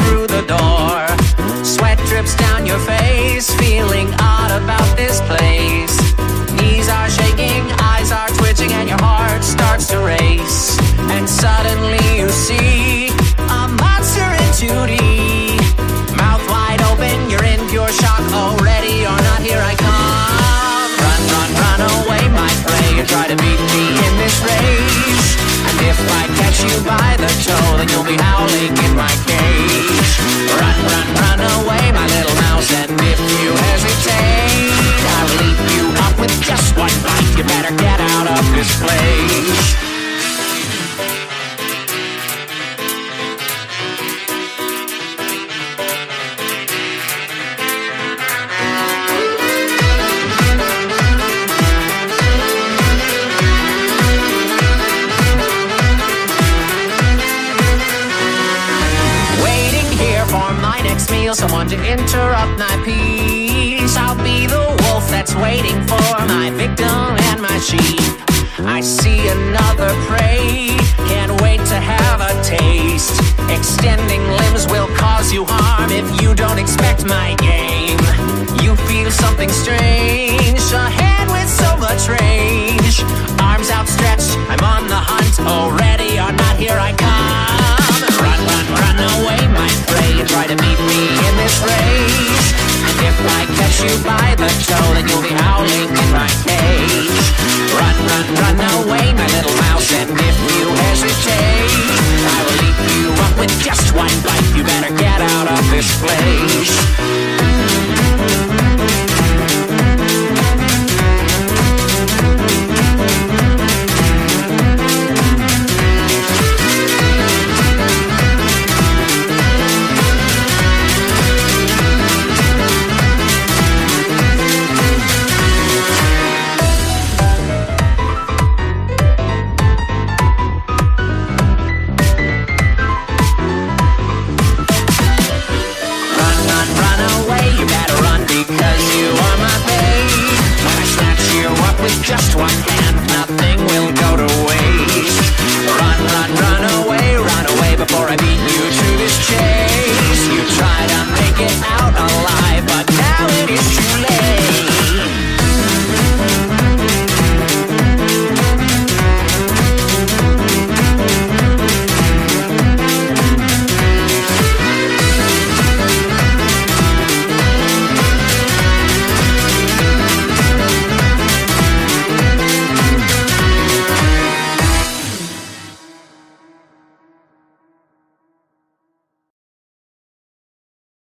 through the door. Sweat drips down your face, feeling odd about this place. Knees are shaking, eyes are twitching, and your heart starts to race. And suddenly you see a monster in 2D. Mouth wide open, you're in pure shock already. You're not here, I come. Run, run, run away, my prey. You try to beat me you by the toe, then you'll be howling in my cage. Run, run, run away, my little mouse, and if you hesitate, I'll leap you up with just one bite. You better get out of this place. Next meal, someone to interrupt my peace. I'll be the wolf that's waiting for my victim and my sheep. I see another prey, can't wait to have a taste. Extending limbs will cause you harm if you don't expect my game. You feel something strange, to beat me in this race. And if I catch you by the toe, then you'll be howling in my cage. Run, run, run away, my little mouse. And if you hesitate, I will leap you up with just one bite. You better get out of this place. with just one hand, nothing will